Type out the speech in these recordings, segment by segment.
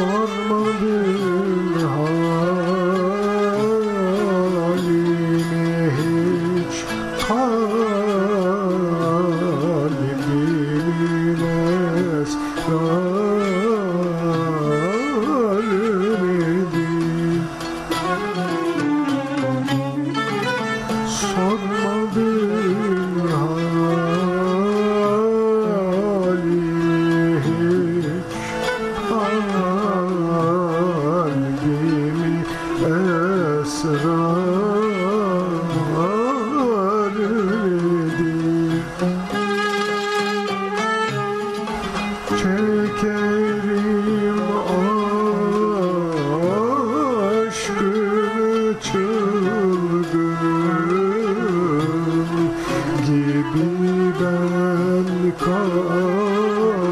Sormadın halimi hiç Kalbimin esrarıdır Sormadın Çekerim aşkını çılgın gibi ben kaç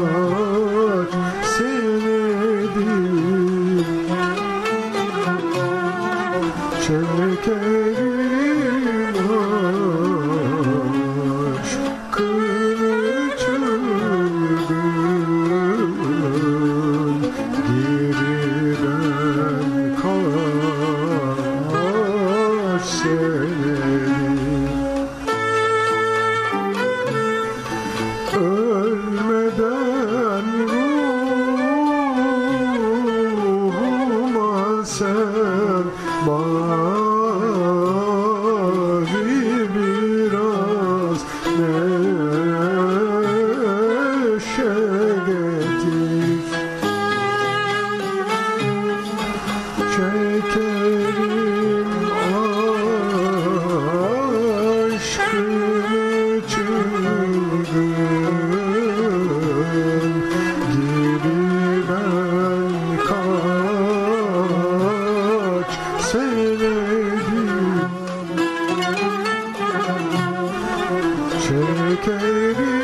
senedir. Çekerim aşkını sen bari biraz neşe getir. Çekerim Take it